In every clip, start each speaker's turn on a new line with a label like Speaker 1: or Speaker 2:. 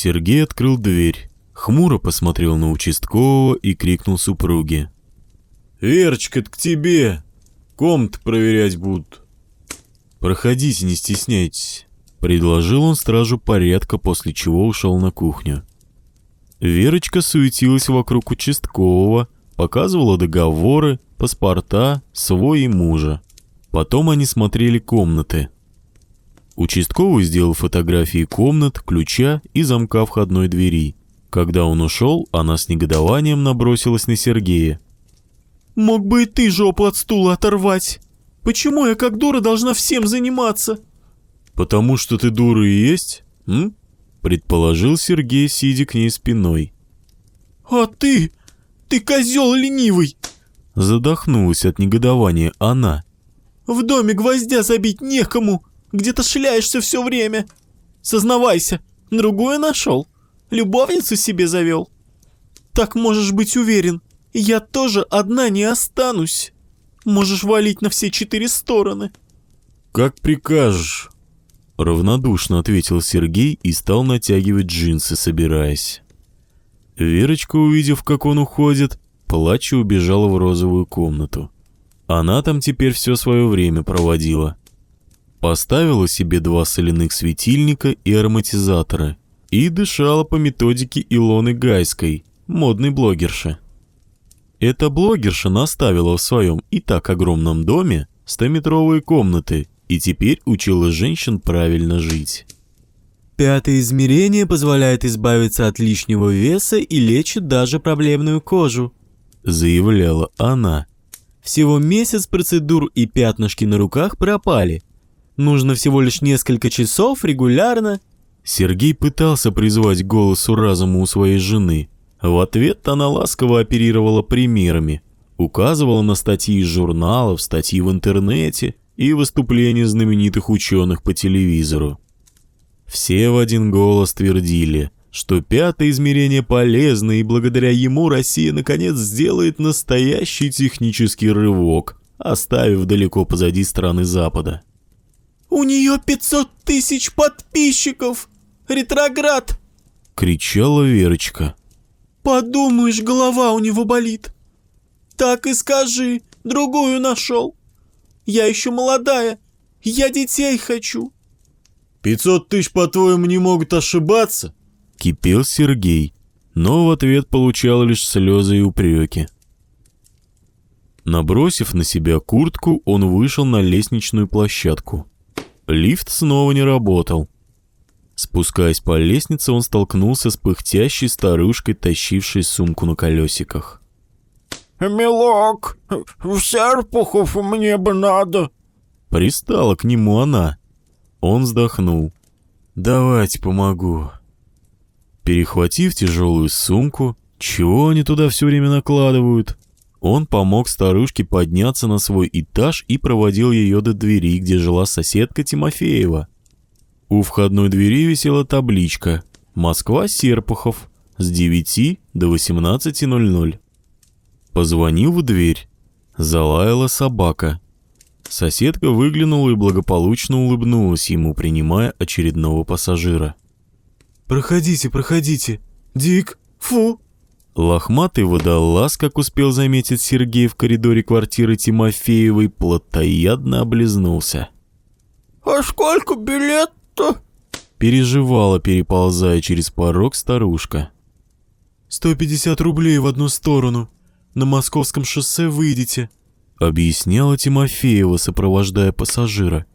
Speaker 1: Сергей открыл дверь, хмуро посмотрел на участкового и крикнул супруге.
Speaker 2: «Верочка, к тебе! Комнат проверять будут!»
Speaker 1: «Проходите, не стесняйтесь», — предложил он стражу порядка, после чего ушел на кухню. Верочка суетилась вокруг участкового, показывала договоры, паспорта, свой и мужа. Потом они смотрели комнаты. Участковый сделал фотографии комнат, ключа и замка входной двери. Когда он ушел, она с негодованием набросилась на Сергея.
Speaker 3: «Мог бы и ты жопу от стула оторвать! Почему я как дура должна всем заниматься?»
Speaker 1: «Потому что ты дура и есть, м?» Предположил Сергей, сидя к ней спиной.
Speaker 3: «А ты? Ты козел ленивый!»
Speaker 1: Задохнулась от негодования она.
Speaker 3: «В доме гвоздя забить некому! Где-то шляешься все время! Сознавайся, другую нашел? Любовницу себе завел? Так можешь быть уверен, я тоже одна не останусь. Можешь валить на все четыре стороны».
Speaker 1: «Как прикажешь», — равнодушно ответил Сергей и стал натягивать джинсы, собираясь. Верочка, увидев, как он уходит, плача убежала в розовую комнату. Она там теперь все свое время проводила. Поставила себе два соляных светильника и ароматизатора и дышала по методике Илоны Гайской, модной блогерши. Эта блогерша наставила в своем и так огромном доме 100-метровые комнаты и теперь учила женщин правильно жить.
Speaker 4: Пятое измерение позволяет избавиться от лишнего веса и лечит даже проблемную кожу,
Speaker 1: заявляла она.
Speaker 4: Всего месяц процедур и пятнышки на руках пропали. Нужно всего лишь несколько часов регулярно.
Speaker 1: Сергей пытался призвать голосу разума у своей жены, в ответ она ласково оперировала примерами, указывала на статьи из журналов, статьи в интернете и выступления знаменитых ученых по телевизору. Все в один голос твердили, что пятое измерение полезно, и благодаря ему Россия наконец сделает настоящий технический рывок, оставив далеко позади страны Запада.
Speaker 3: «У нее 500 тысяч подписчиков! Ретроград!»
Speaker 1: — кричала Верочка.
Speaker 3: Подумаешь, голова у него болит. Так и скажи, другую нашел. Я еще молодая, я детей хочу.
Speaker 2: Пятьсот тысяч, по-твоему, не могут ошибаться?
Speaker 1: Кипел Сергей, но в ответ получал лишь слезы и упреки. Набросив на себя куртку, он вышел на лестничную площадку. Лифт снова не работал. Спускаясь по лестнице, он столкнулся с пыхтящей старушкой, тащившей сумку на колесиках.
Speaker 5: «Милок, в Серпухов мне бы надо!»
Speaker 1: Пристала к нему она. Он вздохнул. «Давайте помогу». Перехватив тяжелую сумку, чего они туда все время накладывают, он помог старушке подняться на свой этаж и проводил ее до двери, где жила соседка Тимофеева. У входной двери висела табличка «Москва, Серпухов» с 9 до 18.00. Позвонил в дверь. Залаяла собака. Соседка выглянула и благополучно улыбнулась ему, принимая очередного пассажира.
Speaker 3: «Проходите, проходите. Дик, фу!»
Speaker 1: Лохматый водолаз, как успел заметить Сергей в коридоре квартиры Тимофеевой, плотоядно облизнулся.
Speaker 5: «А сколько билет что?»
Speaker 1: Переживала, переползая через порог старушка.
Speaker 3: «Сто пятьдесят рублей в одну сторону. На московском шоссе выйдете», —
Speaker 1: объясняла Тимофеева, сопровождая пассажира.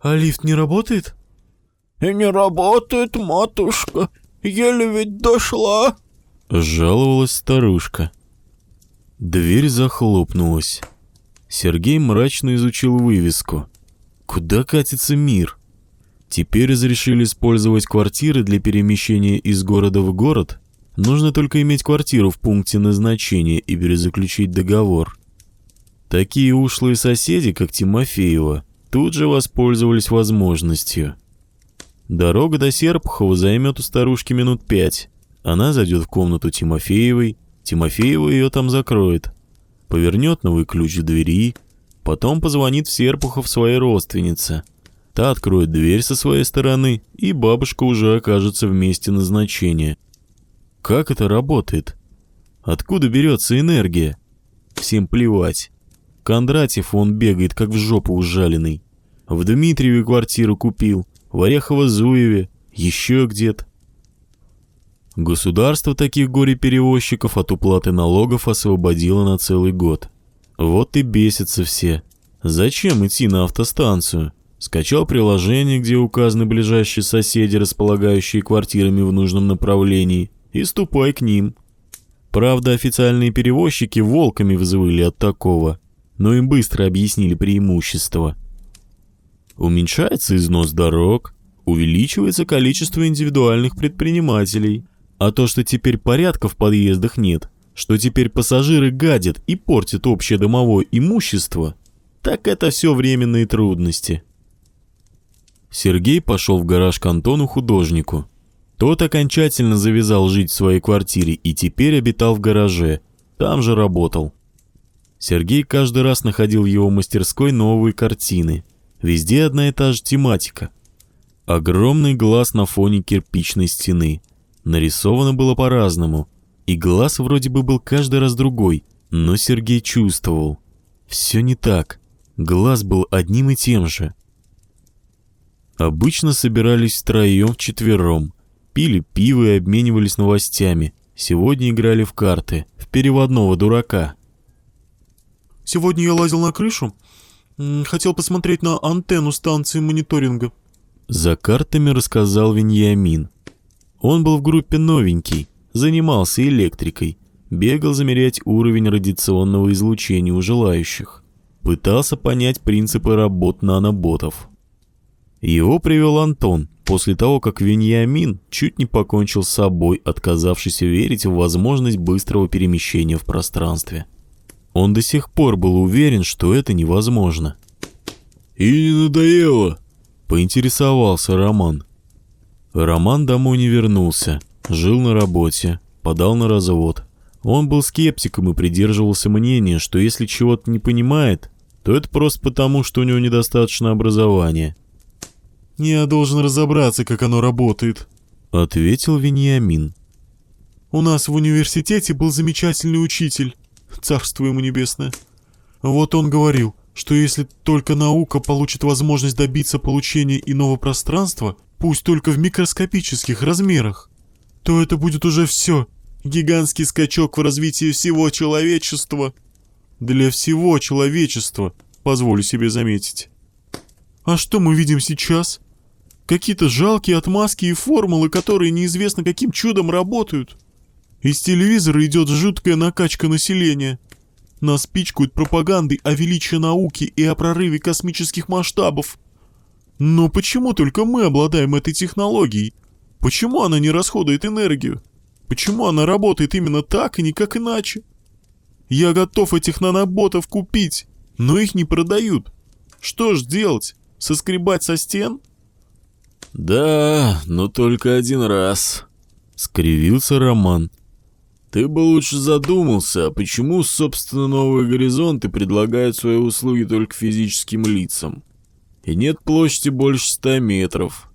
Speaker 3: «А лифт не работает?»
Speaker 5: «И не работает, матушка. Еле ведь дошла», —
Speaker 1: жаловалась старушка. Дверь захлопнулась. Сергей мрачно изучил вывеску. «Куда катится мир?» Теперь разрешили использовать квартиры для перемещения из города в город. Нужно только иметь квартиру в пункте назначения и перезаключить договор. Такие ушлые соседи, как Тимофеева, тут же воспользовались возможностью. Дорога до Серпухова займет у старушки минут пять. Она зайдет в комнату Тимофеевой, Тимофеева ее там закроет. Повернет новый ключ в двери, потом позвонит в Серпухов своей родственнице – Та откроет дверь со своей стороны, и бабушка уже окажется в месте назначения. Как это работает? Откуда берется энергия? Всем плевать. Кондратьев он бегает, как в жопу ужаленный. В Дмитриеве квартиру купил, в Орехово-Зуеве, еще где-то. Государство таких горе-перевозчиков от уплаты налогов освободило на целый год. Вот и бесятся все. Зачем идти на автостанцию? Скачал приложение, где указаны ближайшие соседи, располагающие квартирами в нужном направлении, и ступай к ним. Правда, официальные перевозчики волками взвыли от такого, но им быстро объяснили преимущество. Уменьшается износ дорог, увеличивается количество индивидуальных предпринимателей, а то, что теперь порядка в подъездах нет, что теперь пассажиры гадят и портят общее домовое имущество, так это все временные трудности. Сергей пошел в гараж к Антону художнику. Тот окончательно завязал жить в своей квартире и теперь обитал в гараже, там же работал. Сергей каждый раз находил в его мастерской новые картины. Везде одна и та же тематика. Огромный глаз на фоне кирпичной стены. Нарисовано было по-разному. И глаз вроде бы был каждый раз другой, но Сергей чувствовал. Все не так. Глаз был одним и тем же. Обычно собирались втроем-вчетвером, пили пиво и обменивались новостями. Сегодня играли в карты, в переводного дурака.
Speaker 3: Сегодня я лазил на крышу. Хотел посмотреть на антенну станции мониторинга.
Speaker 1: За картами рассказал Веньямин. Он был в группе новенький, занимался электрикой, бегал замерять уровень радиационного излучения у желающих, пытался понять принципы работ наноботов. Его привел Антон после того, как Веньямин чуть не покончил с собой, отказавшись верить в возможность быстрого перемещения в пространстве. Он до сих пор был уверен, что это невозможно.
Speaker 2: И не надоело.
Speaker 1: Поинтересовался Роман. Роман домой не вернулся, жил на работе, подал на развод. Он был скептиком и придерживался мнения, что если чего-то не понимает, то это просто потому, что у него недостаточно образования.
Speaker 3: Я должен разобраться, как оно работает.
Speaker 1: Ответил Вениамин.
Speaker 3: У нас в университете был замечательный учитель. Царство ему небесное. Вот он говорил, что если только наука получит возможность добиться получения иного пространства, пусть только в микроскопических размерах, то это будет уже все. Гигантский скачок в развитии всего человечества. Для всего человечества, позволю себе заметить. А что мы видим сейчас? Какие-то жалкие отмазки и формулы, которые неизвестно каким чудом работают. Из телевизора идет жуткая накачка населения. Нас пичкают пропагандой о величии науки и о прорыве космических масштабов. Но почему только мы обладаем этой технологией? Почему она не расходует энергию? Почему она работает именно так и никак иначе? Я готов этих наноботов купить, но их не продают. Что ж делать? Соскребать со стен?
Speaker 1: «Да, но только один раз», — скривился Роман.
Speaker 2: Ты бы лучше задумался, почему, собственно, новые горизонты предлагают свои услуги только физическим лицам? И нет площади больше ста метров.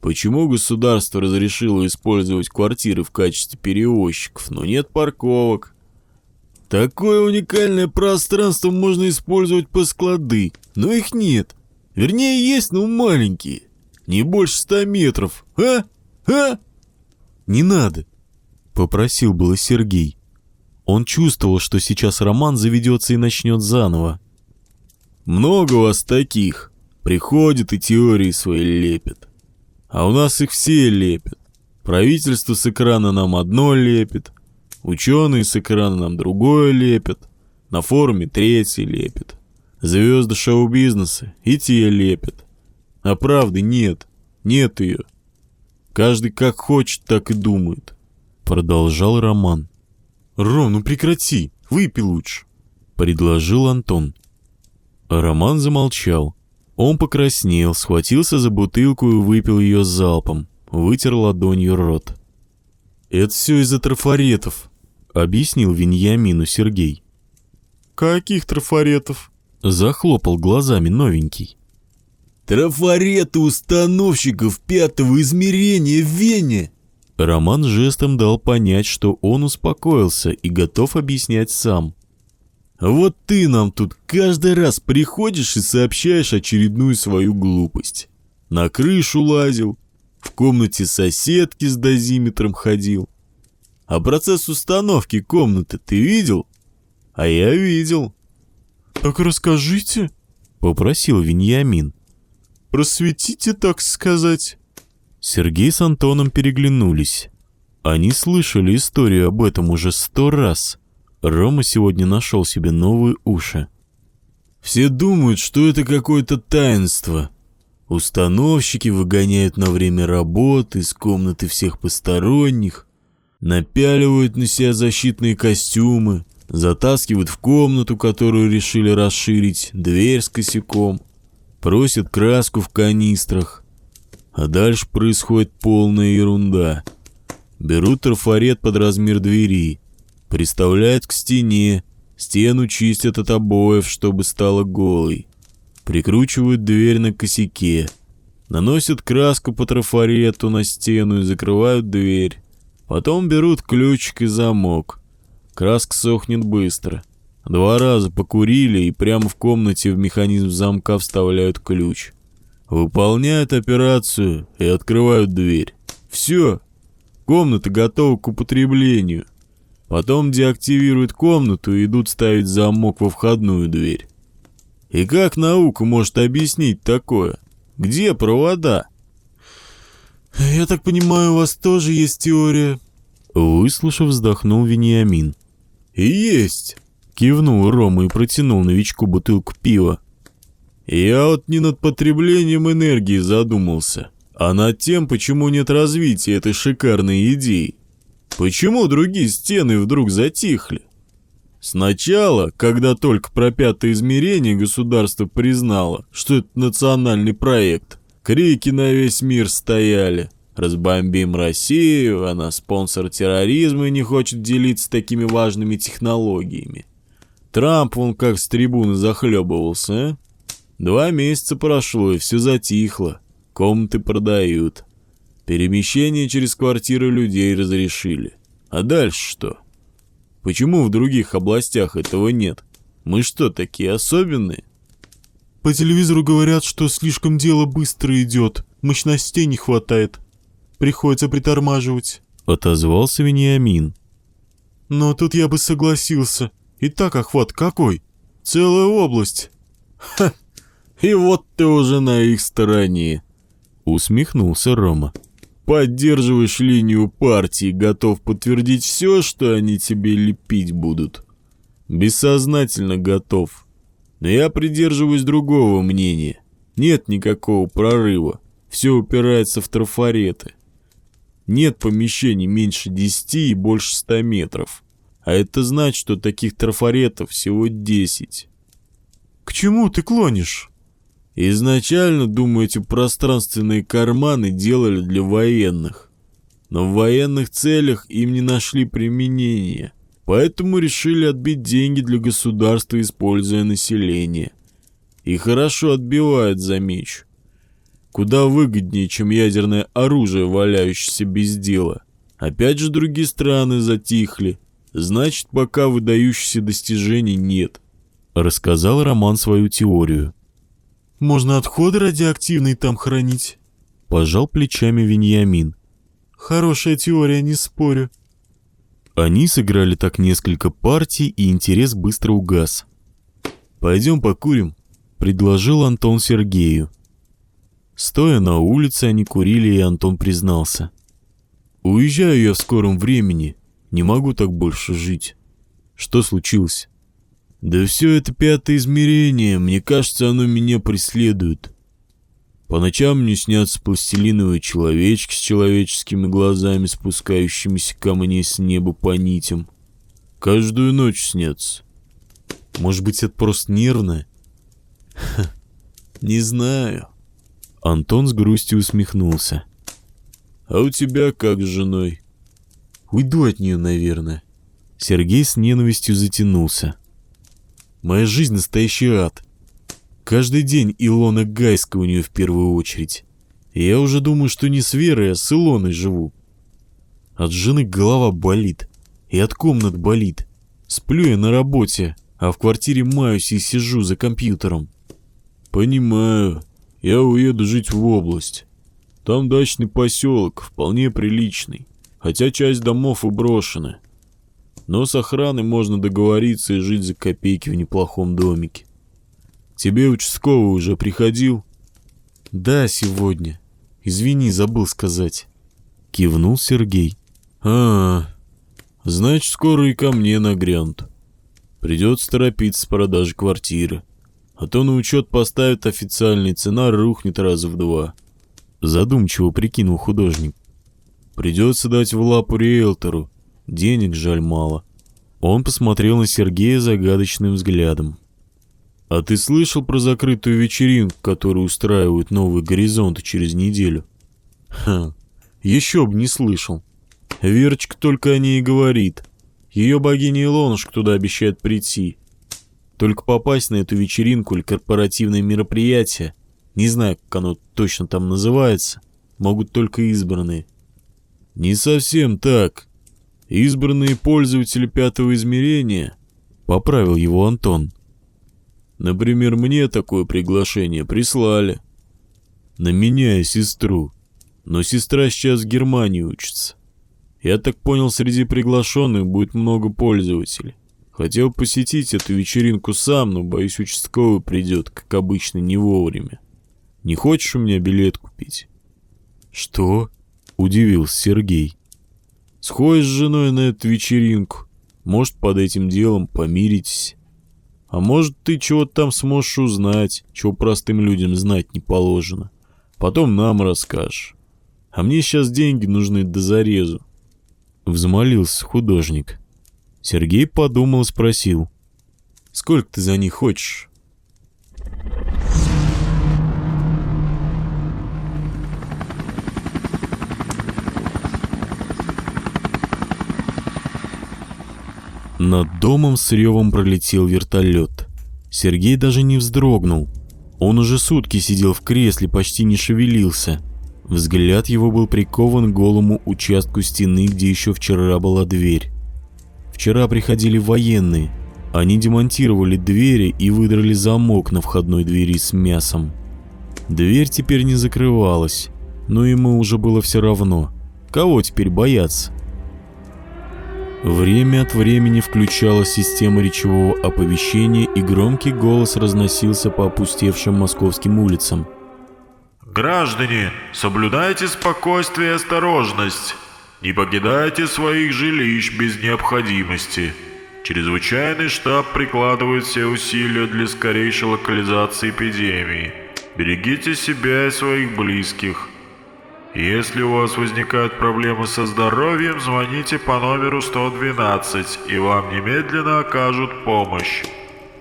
Speaker 2: Почему государство разрешило использовать квартиры в качестве перевозчиков, но нет парковок? Такое уникальное пространство можно использовать по склады, но их нет. Вернее, есть, но маленькие. Не больше ста метров. А? А?
Speaker 1: «Не надо», — попросил было Сергей. Он чувствовал, что сейчас Роман заведется и начнет заново.
Speaker 2: Много вас таких. Приходят и теории свои лепят. А у нас их все лепят. Правительство с экрана нам одно лепит. Ученые с экрана нам другое лепят. На форуме третье лепит. Звезды шоу-бизнеса и те лепят. А правды нет. Нет ее. Каждый как хочет, так и думает.
Speaker 1: Продолжал Роман.
Speaker 3: Ром, ну прекрати, выпей лучше.
Speaker 1: Предложил Антон. Роман замолчал. Он покраснел, схватился за бутылку и выпил ее залпом. Вытер ладонью рот.
Speaker 3: Это все из-за трафаретов.
Speaker 1: Объяснил Веньямину
Speaker 2: Трафареты установщиков пятого измерения в Вене.
Speaker 1: Роман жестом дал понять, что он успокоился и готов объяснять сам.
Speaker 2: Вот ты нам тут каждый раз приходишь и сообщаешь очередную свою глупость. На крышу лазил, в комнате соседки с дозиметром ходил. А процесс установки комнаты ты видел? А я видел.
Speaker 3: Так расскажите,
Speaker 1: Попросил Веньямин.
Speaker 3: просветите, так сказать.
Speaker 1: Сергей с Антоном переглянулись. Они слышали историю об этом уже сто раз. Рома сегодня нашел себе новые уши.
Speaker 2: Все думают, что это какое-то таинство. Установщики выгоняют на время работы из комнаты всех посторонних, напяливают на себя защитные костюмы, затаскивают в комнату, которую решили расширить, дверь с косяком, просят краску в канистрах. А дальше происходит полная ерунда. Берут трафарет под размер двери, приставляют к стене, стену чистят от обоев, чтобы стала голой. Прикручивают дверь на косяке, наносят краску по трафарету на стену и закрывают дверь. Потом берут ключик и замок. Краска сохнет быстро. Два раза покурили и прямо в комнате в механизм замка вставляют ключ. Выполняют операцию и открывают дверь. Все. Комната готова к употреблению. Потом деактивируют комнату и идут ставить замок во входную дверь. И как наука может объяснить такое? Где провода?
Speaker 3: Я так понимаю, у вас тоже есть теория.
Speaker 1: Выслушав, вздохнул Вениамин.
Speaker 2: Есть.
Speaker 1: Кивнул Рома и протянул новичку бутылку пива.
Speaker 2: Я вот не над потреблением энергии задумался, а над тем, почему нет развития этой шикарной идеи. Почему другие стены вдруг затихли? Сначала, когда только про пятое измерение государство признало, что это национальный проект, крики на весь мир стояли. Разбомбим Россию, она спонсор терроризма и не хочет делиться такими важными технологиями. Трамп вон как с трибуны захлебывался, а? Два месяца прошло, и все затихло. Комнаты продают. Перемещение через квартиры людей разрешили. А дальше что? Почему в других областях этого нет? Мы что, такие особенные?
Speaker 3: По телевизору говорят, что слишком дело быстро идет, мощностей не хватает. Приходится притормаживать.
Speaker 1: Отозвался Вениамин.
Speaker 3: Но тут я бы согласился. И так охват какой? Целая область.
Speaker 2: И вот ты уже на их стороне.
Speaker 1: Усмехнулся Рома.
Speaker 2: Поддерживаешь линию партии, готов подтвердить все, что они тебе лепить будут. Бессознательно готов. Но я придерживаюсь другого мнения. Нет никакого прорыва. Все упирается в трафареты. Нет помещений меньше 10 и больше 100 метров. А это значит, что таких трафаретов всего 10.
Speaker 3: К чему ты клонишь?
Speaker 2: Изначально, думаю, эти пространственные карманы делали для военных. Но в военных целях им не нашли применения. Поэтому решили отбить деньги для государства, используя население. И хорошо отбивают, замечу. Куда выгоднее, чем ядерное оружие, валяющееся без дела. Опять же другие страны затихли. Значит, пока выдающихся достижений нет.
Speaker 1: Рассказал Роман свою теорию.
Speaker 3: Можно отходы радиоактивные там хранить.
Speaker 1: Пожал плечами Вениамин.
Speaker 3: Хорошая теория, не спорю.
Speaker 1: Они сыграли так несколько партий, и интерес быстро угас.
Speaker 2: Пойдем покурим.
Speaker 1: Предложил Антон Сергею. Стоя на улице, они курили, и Антон признался.
Speaker 2: Уезжаю я в скором времени. Не могу так больше жить.
Speaker 1: Что случилось?
Speaker 2: Да все это пятое измерение, мне кажется, оно меня преследует. По ночам мне снятся пластилиновые человечки с человеческими глазами, спускающимися ко мне с неба по нитям. Каждую ночь снятся.
Speaker 1: Может быть, это просто нервное?
Speaker 2: Не знаю.
Speaker 1: Антон с грустью усмехнулся.
Speaker 2: А у тебя как с женой?
Speaker 1: Уйду от нее, наверное. Сергей с ненавистью затянулся. Моя жизнь настоящий ад. Каждый день Илона Гайская у нее в первую очередь. Я уже думаю, что не с Верой, а с Илоной живу. От жены голова болит. И от комнат болит. Сплю я на работе, а в квартире маюсь и сижу за компьютером.
Speaker 2: Понимаю. Я уеду жить в область. Там дачный поселок, вполне приличный. Хотя часть домов и брошены. Но с охраной можно договориться и жить за копейки в неплохом домике. Тебе участковый уже приходил?
Speaker 1: Да, сегодня. Извини, забыл сказать. Кивнул Сергей.
Speaker 2: А, значит, скоро и ко мне нагрянут. Придется торопиться с продажей квартиры. А то на учет поставят официальный, цена рухнет раза в два.
Speaker 1: Задумчиво прикинул художник.
Speaker 2: Придется дать в лапу риэлтору. Денег жаль мало.
Speaker 1: Он посмотрел на Сергея загадочным взглядом.
Speaker 2: А ты слышал про закрытую вечеринку, которую устраивают Новый Горизонт через неделю?
Speaker 1: Ха, еще бы не слышал.
Speaker 2: Верочка только о ней и говорит. Ее богиня Илонушка туда обещает прийти. Только попасть на эту вечеринку или корпоративное мероприятие, не знаю, как оно точно там называется, могут только избранные. Не совсем так. Избранные пользователи пятого измерения,
Speaker 1: поправил его Антон.
Speaker 2: Например, мне такое приглашение прислали. На меня и сестру. Но сестра сейчас в Германии учится. Я так понял, среди приглашенных будет много пользователей. Хотел посетить эту вечеринку сам, но, боюсь, участковый придет, как обычно, не вовремя. Не хочешь у меня билет купить?
Speaker 1: Что? Удивился Сергей.
Speaker 2: Сходишь с женой на эту вечеринку. Может, под этим делом помиритесь. А может, ты чего-то там сможешь узнать, чего простым людям знать не положено. Потом нам расскажешь. А мне сейчас деньги нужны до зарезу.
Speaker 1: Взмолился художник. Сергей подумал спросил.
Speaker 2: Сколько ты за них хочешь?
Speaker 1: Над домом с ревом пролетел вертолет. Сергей даже не вздрогнул. Он уже сутки сидел в кресле, почти не шевелился. Взгляд его был прикован к голому участку стены, где еще вчера была дверь. Вчера приходили военные. Они демонтировали двери и выдрали замок на входной двери с мясом. Дверь теперь не закрывалась, но ему уже было все равно. Кого теперь бояться? Время от времени включалась система речевого оповещения, и громкий голос разносился по опустевшим московским улицам.
Speaker 6: «Граждане, соблюдайте спокойствие и осторожность. Не покидайте своих жилищ без необходимости. Чрезвычайный штаб прикладывает все усилия для скорейшей локализации эпидемии. Берегите себя и своих близких. Если у вас возникают проблемы со здоровьем, звоните по номеру 112, и вам немедленно окажут помощь.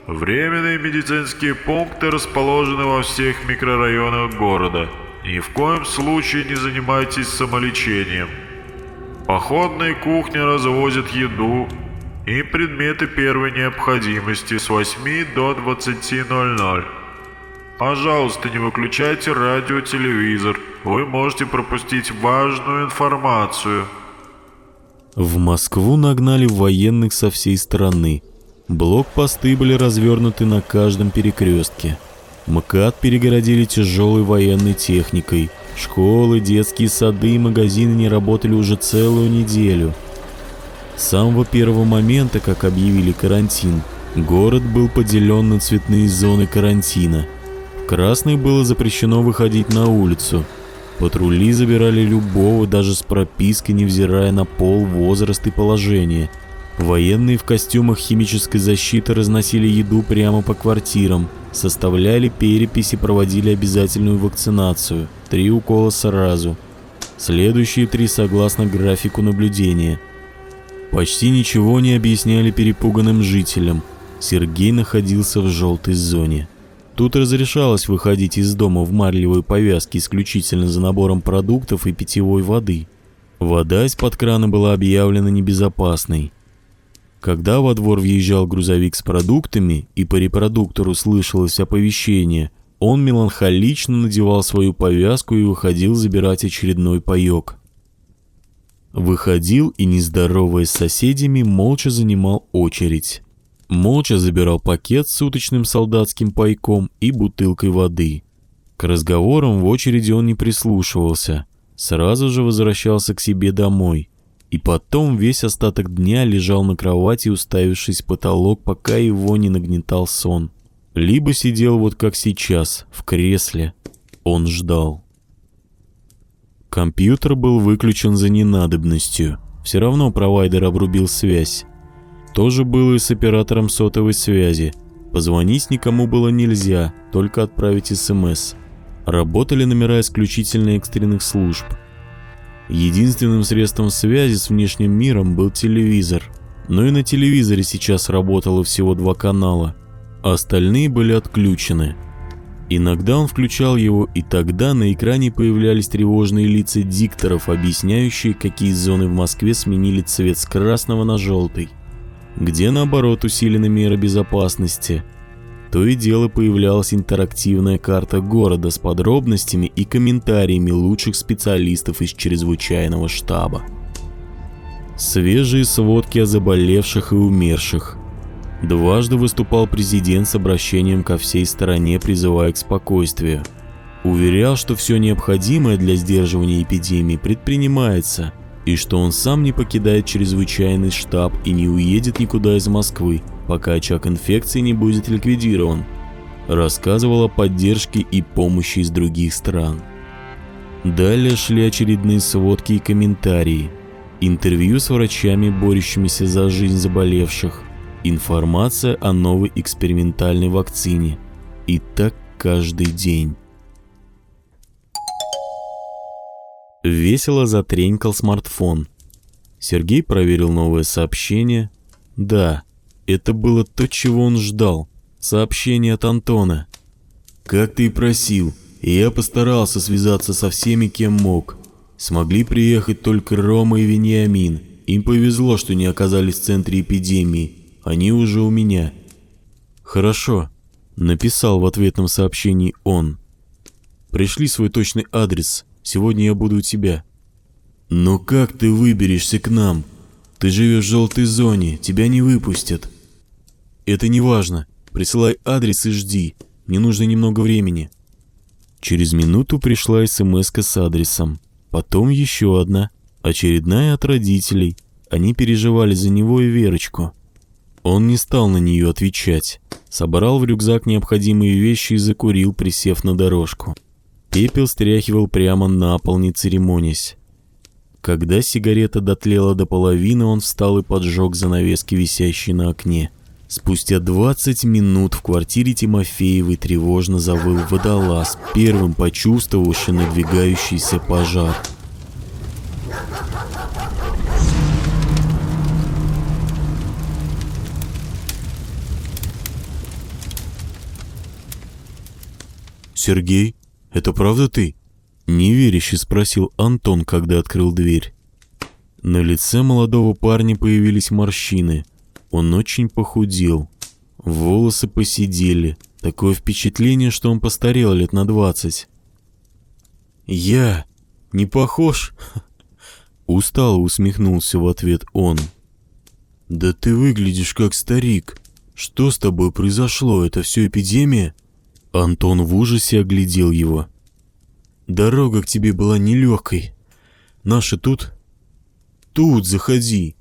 Speaker 6: Временные медицинские пункты расположены во всех микрорайонах города. Ни в коем случае не занимайтесь самолечением. Походные кухни развозят еду и предметы первой необходимости с 8 до 20.00. Пожалуйста, не выключайте радио, телевизор. Вы можете пропустить важную информацию.
Speaker 1: В Москву нагнали военных со всей страны. Блокпосты были развернуты на каждом перекрестке. МКАД перегородили тяжелой военной техникой. Школы, детские сады и магазины не работали уже целую неделю. С самого первого момента, как объявили карантин, город был поделен на цветные зоны карантина – красных было запрещено выходить на улицу. Патрули забирали любого, даже с пропиской, невзирая на пол, возраст и положение. Военные в костюмах химической защиты разносили еду прямо по квартирам, составляли переписи, проводили обязательную вакцинацию. Три укола сразу. Следующие три согласно графику наблюдения. Почти ничего не объясняли перепуганным жителям. Сергей находился в желтой зоне. Тут разрешалось выходить из дома в марлевой повязке исключительно за набором продуктов и питьевой воды. Вода из-под крана была объявлена небезопасной. Когда во двор въезжал грузовик с продуктами и по репродуктору слышалось оповещение, он меланхолично надевал свою повязку и выходил забирать очередной паёк. Выходил и, не с соседями, молча занимал очередь. Молча забирал пакет с суточным солдатским пайком и бутылкой воды. К разговорам в очереди он не прислушивался, сразу же возвращался к себе домой. И потом весь остаток дня лежал на кровати, уставившись в потолок, пока его не нагнетал сон. Либо сидел вот как сейчас, в кресле. Он ждал. Компьютер был выключен за ненадобностью. Все равно провайдер обрубил связь. То же было и с оператором сотовой связи. Позвонить никому было нельзя, только отправить СМС. Работали номера исключительно экстренных служб. Единственным средством связи с внешним миром был телевизор. Но и на телевизоре сейчас работало всего два канала, а остальные были отключены. Иногда он включал его, и тогда на экране появлялись тревожные лица дикторов, объясняющие, какие зоны в Москве сменили цвет с красного на желтый, где наоборот усилены меры безопасности – то и дело появлялась интерактивная карта города с подробностями и комментариями лучших специалистов из чрезвычайного штаба. Свежие сводки о заболевших и умерших. Дважды выступал президент с обращением ко всей стороне, призывая к спокойствию. Уверял, что все необходимое для сдерживания эпидемии предпринимается, и что он сам не покидает чрезвычайный штаб и не уедет никуда из Москвы, пока очаг инфекции не будет ликвидирован. Рассказывал о поддержке и помощи из других стран. Далее шли очередные сводки и комментарии, интервью с врачами, борющимися за жизнь заболевших, информация о новой экспериментальной вакцине. И так каждый день. Весело затренькал смартфон. Сергей проверил новое сообщение. Да, это было то, чего он ждал. Сообщение от Антона. «Как ты и просил, я постарался связаться со всеми, кем мог. Смогли приехать только Рома и Вениамин. Им повезло, что не оказались в центре эпидемии. Они уже у меня». «Хорошо», — написал в ответном сообщении он. «Пришли свой точный адрес. Сегодня я буду у тебя». «Но как ты выберешься к нам? Ты живешь в желтой зоне, тебя не выпустят». «Это не важно. Присылай адрес и жди. Мне нужно немного времени». Через минуту пришла смс с адресом. Потом еще одна. Очередная от родителей. Они переживали за него и Верочку. Он не стал на нее отвечать. Собрал в рюкзак необходимые вещи и закурил, присев на дорожку. Пепел стряхивал прямо на пол, не церемонясь. Когда сигарета дотлела до половины, он встал и поджег занавески, висящие на окне. Спустя 20 минут в квартире Тимофеевой тревожно завыл водолаз, первым почувствовавший надвигающийся пожар. «Сергей, это правда ты?» Неверяще спросил Антон, когда открыл дверь. На лице молодого парня появились морщины. Он очень похудел. Волосы посидели. Такое впечатление, что он постарел лет на двадцать. «Я? Не похож?» Устало усмехнулся в ответ он. «Да ты выглядишь как старик. Что с тобой произошло? Это все эпидемия?» Антон в ужасе оглядел его. Дорога к тебе была нелегкой. Наши тут... Тут заходи.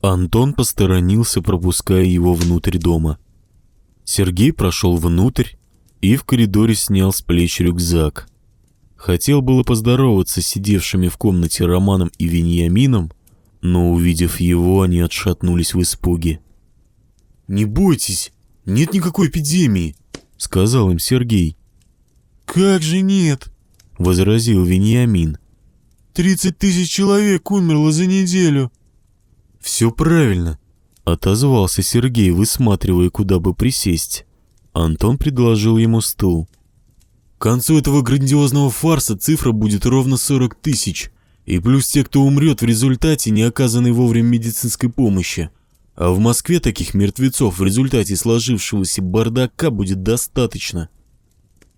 Speaker 1: Антон посторонился, пропуская его внутрь дома. Сергей прошел внутрь и в коридоре снял с плеч рюкзак. Хотел было поздороваться с сидевшими в комнате Романом и Вениамином, но, увидев его, они отшатнулись в испуге. «Не бойтесь, нет никакой эпидемии», — сказал им Сергей. «Как же нет?» — возразил Вениамин. «Тридцать тысяч человек умерло за неделю». «Все правильно», — отозвался Сергей, высматривая, куда бы присесть. Антон предложил ему стул. «К концу этого грандиозного фарса цифра будет ровно сорок тысяч, и плюс те, кто умрет в результате неоказанной вовремя медицинской помощи. А в Москве таких мертвецов в результате сложившегося бардака будет достаточно.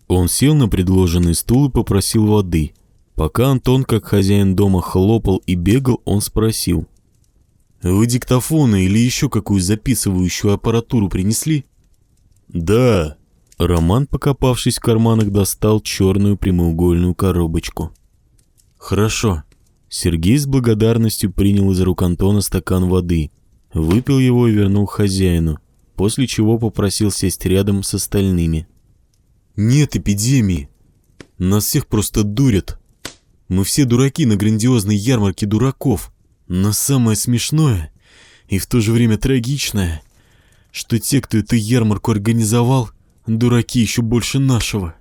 Speaker 1: Он сел на предложенный стул и попросил воды. Пока Антон, как хозяин дома, хлопал и бегал, он спросил. «Вы диктофоны или еще какую записывающую аппаратуру принесли?» «Да». Роман, покопавшись в карманах, достал черную прямоугольную коробочку. «Хорошо». Сергей с благодарностью принял из рук Антона стакан воды, выпил его и вернул хозяину, после чего попросил сесть рядом с остальными. «Нет эпидемии. Нас всех просто дурят. Мы все дураки на грандиозной ярмарке дураков. Но самое смешное и в то же время трагичное, что те, кто эту ярмарку организовал, дураки еще больше нашего».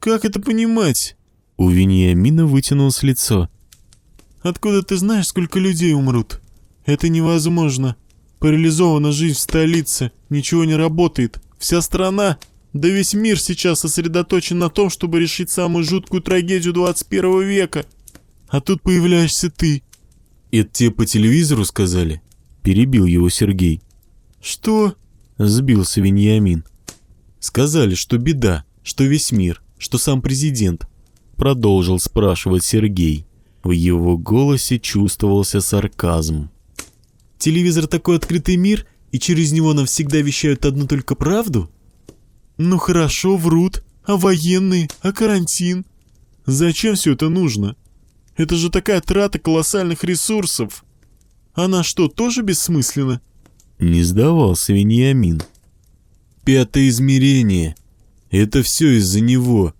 Speaker 3: Как это понимать?
Speaker 1: У Вениамина вытянулось лицо.
Speaker 3: Откуда ты знаешь, сколько людей умрут? Это невозможно. Парализована жизнь в столице, ничего не работает. Вся страна, да весь мир сейчас сосредоточен на том, чтобы решить самую жуткую трагедию 21 века. А тут появляешься ты.
Speaker 1: «Это тебе по телевизору сказали?» Перебил его Сергей.
Speaker 3: Что?
Speaker 1: Сбился Вениамин. Сказали, что беда, что весь мир, что сам президент. Продолжил спрашивать Сергей. В его голосе чувствовался сарказм.
Speaker 3: Телевизор такой открытый мир, и через него нам всегда вещают одну только правду? Ну хорошо, врут. А военные? А карантин? Зачем все это нужно? Это же такая трата колоссальных ресурсов. Она что, тоже бессмысленна?
Speaker 1: Не сдавался Вениамин. Пятое измерение. Это все из-за него.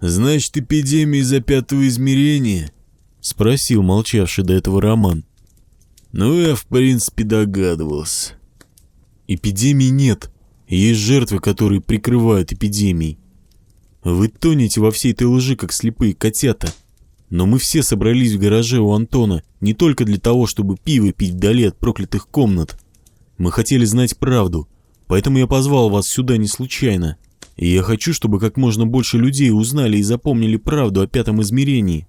Speaker 1: Значит, эпидемия из-за пятого измерения? Спросил молчавший до этого Роман. Ну, я в принципе догадывался. Эпидемии нет. Есть жертвы, которые прикрывают эпидемией. Вы тонете во всей этой лжи, как слепые котята. Но мы все собрались в гараже у Антона не только для того, чтобы пиво пить вдали от проклятых комнат. Мы хотели знать правду, поэтому я позвал вас сюда не случайно. И я хочу, чтобы как можно больше людей узнали и запомнили правду о пятом измерении.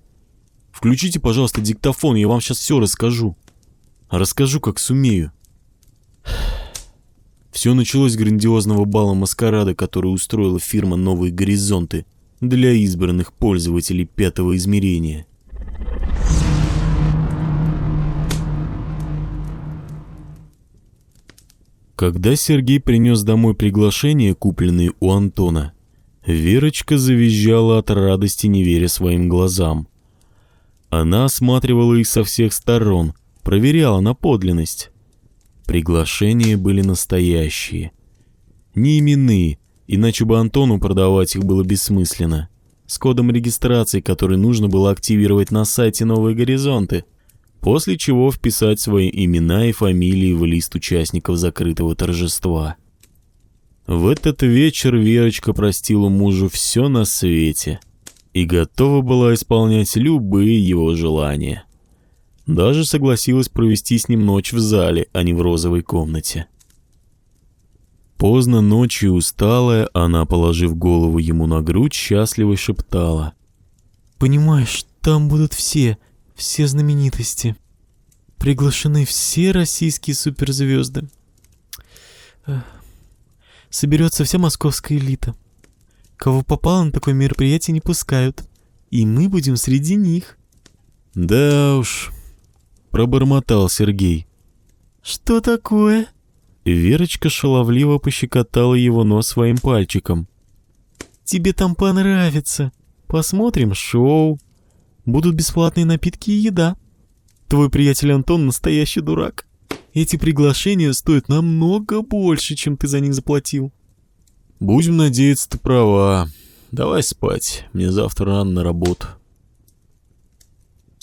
Speaker 1: Включите, пожалуйста, диктофон, я вам сейчас все расскажу. Расскажу, как сумею. Все началось с грандиозного бала маскарада, который устроила фирма «Новые горизонты» для избранных пользователей пятого измерения. Когда Сергей принес домой приглашение, купленное у Антона, Верочка завизжала от радости, не веря своим глазам. Она осматривала их со всех сторон, проверяла на подлинность. Приглашения были настоящие. Не именные, иначе бы Антону продавать их было бессмысленно. С кодом регистрации, который нужно было активировать на сайте «Новые горизонты», после чего вписать свои имена и фамилии в лист участников закрытого торжества. В этот вечер Верочка простила мужу все на свете и готова была исполнять любые его желания. Даже согласилась провести с ним ночь в зале, а не в розовой комнате. Поздно ночью усталая, она, положив голову ему на грудь, счастливо шептала.
Speaker 3: Понимаешь, там будут все, все знаменитости. Приглашены все российские суперзвезды. Эх. Соберется вся московская элита. Кого попало на такое мероприятие не пускают. И мы будем среди них.
Speaker 1: Да уж, пробормотал Сергей.
Speaker 3: Что такое?
Speaker 1: Верочка шаловливо пощекотала его нос своим пальчиком.
Speaker 3: Тебе там понравится. Посмотрим шоу. Будут бесплатные напитки и еда. Твой приятель Антон настоящий дурак. Эти приглашения стоят намного больше, чем ты за них заплатил.
Speaker 1: Будем надеяться, ты права. Давай спать, мне завтра рано на работу.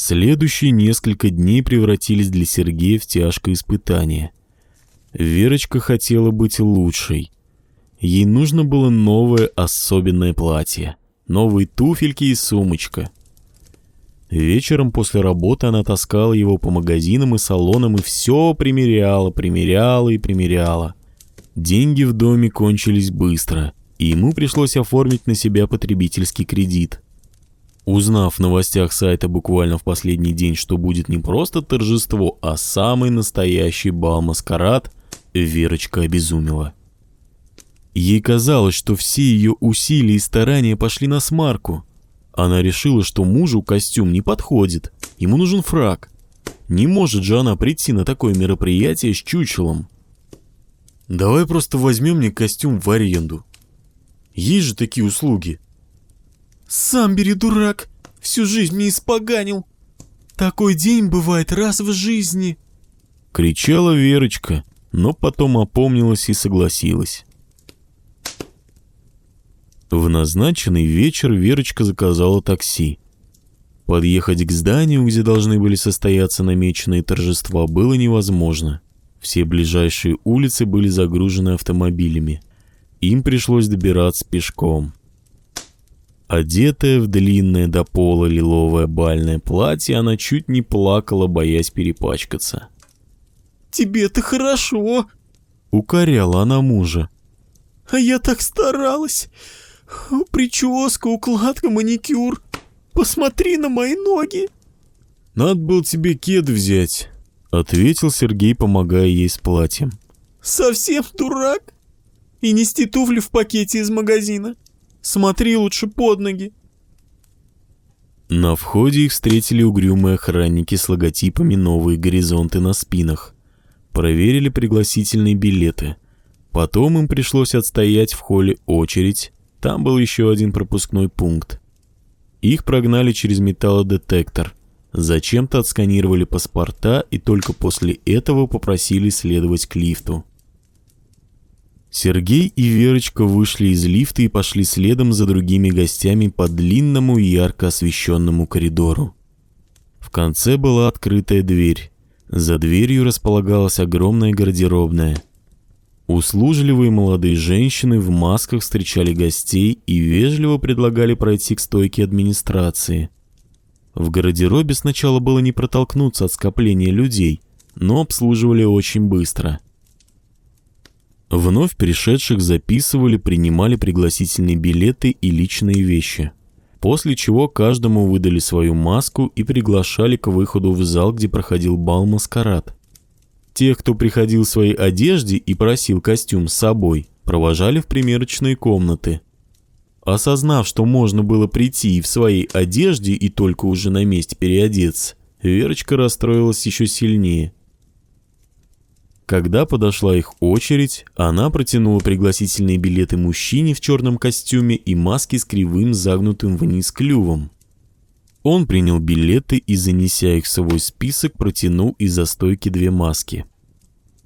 Speaker 1: Следующие несколько дней превратились для Сергея в тяжкое испытание. Верочка хотела быть лучшей. Ей нужно было новое особенное платье, новые туфельки и сумочка. Вечером после работы она таскала его по магазинам и салонам и все примеряла, примеряла и примеряла. Деньги в доме кончились быстро, и ему пришлось оформить на себя потребительский кредит. Узнав в новостях сайта буквально в последний день, что будет не просто торжество, а самый настоящий бал-маскарад, Верочка обезумела. Ей казалось, что все ее усилия и старания пошли на смарку. Она решила, что мужу костюм не подходит, ему нужен фраг. Не может же она прийти на такое мероприятие с чучелом. Давай просто возьмем мне костюм в аренду. Есть же такие услуги.
Speaker 3: Сам бери, дурак. Всю жизнь мне испоганил. Такой день бывает раз в жизни.
Speaker 1: Кричала Верочка, но потом опомнилась и согласилась. В назначенный вечер Верочка заказала такси. Подъехать к зданию, где должны были состояться намеченные торжества, было невозможно. Все ближайшие улицы были загружены автомобилями. Им пришлось добираться пешком. Одетая в длинное до пола лиловое бальное платье, она чуть не плакала, боясь перепачкаться.
Speaker 3: «Тебе-то хорошо!»
Speaker 1: — укоряла она мужа.
Speaker 3: «А я так старалась! Прическа, укладка, маникюр. Посмотри на мои ноги.
Speaker 1: Надо было тебе кед взять, ответил Сергей, помогая ей с платьем.
Speaker 3: Совсем дурак? И нести туфли в пакете из магазина. Смотри лучше под ноги.
Speaker 1: На входе их встретили угрюмые охранники с логотипами «Новые горизонты» на спинах. Проверили пригласительные билеты. Потом им пришлось отстоять в холле очередь, там был еще один пропускной пункт. Их прогнали через металлодетектор. Зачем-то отсканировали паспорта и только после этого попросили следовать к лифту. Сергей и Верочка вышли из лифта и пошли следом за другими гостями по длинному и ярко освещенному коридору. В конце была открытая дверь. За дверью располагалась огромная гардеробная – Услужливые молодые женщины в масках встречали гостей и вежливо предлагали пройти к стойке администрации. В гардеробе сначала было не протолкнуться от скопления людей, но обслуживали очень быстро. Вновь пришедших записывали, принимали пригласительные билеты и личные вещи. После чего каждому выдали свою маску и приглашали к выходу в зал, где проходил бал-маскарад. Тех, кто приходил в своей одежде и просил костюм с собой, провожали в примерочные комнаты. Осознав, что можно было прийти и в своей одежде и только уже на месте переодеться, Верочка расстроилась еще сильнее. Когда подошла их очередь, она протянула пригласительные билеты мужчине в черном костюме и маске с кривым загнутым вниз клювом. Он принял билеты и, занеся их в свой список, протянул из-за стойки две маски.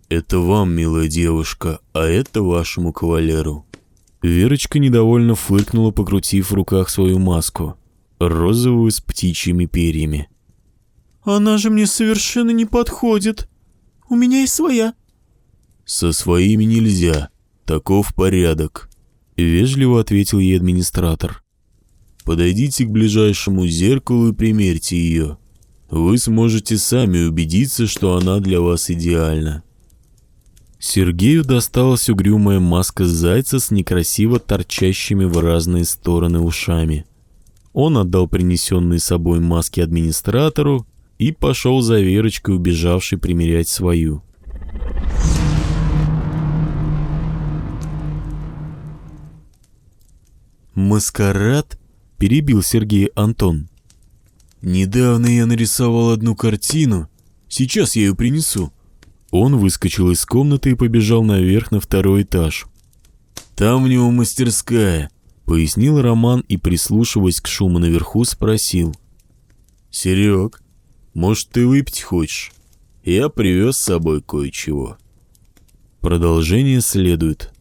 Speaker 1: «Это вам, милая девушка, а это вашему кавалеру». Верочка недовольно фыркнула, покрутив в руках свою маску, розовую с птичьими перьями.
Speaker 3: «Она же мне совершенно не подходит. У меня есть своя».
Speaker 1: «Со своими нельзя. Таков порядок», — вежливо ответил ей администратор. Подойдите к ближайшему зеркалу и примерьте ее. Вы сможете сами убедиться, что она для вас идеальна. Сергею досталась угрюмая маска зайца с некрасиво торчащими в разные стороны ушами. Он отдал принесенные собой маски администратору и пошел за Верочкой, убежавшей примерять свою. Маскарад — перебил Сергей Антон. «Недавно я нарисовал одну картину. Сейчас я ее принесу». Он выскочил из комнаты и побежал наверх на второй этаж. «Там у него мастерская», — пояснил Роман и, прислушиваясь к шуму наверху, спросил. «Серег, может, ты выпить хочешь? Я привез с собой кое-чего». Продолжение следует.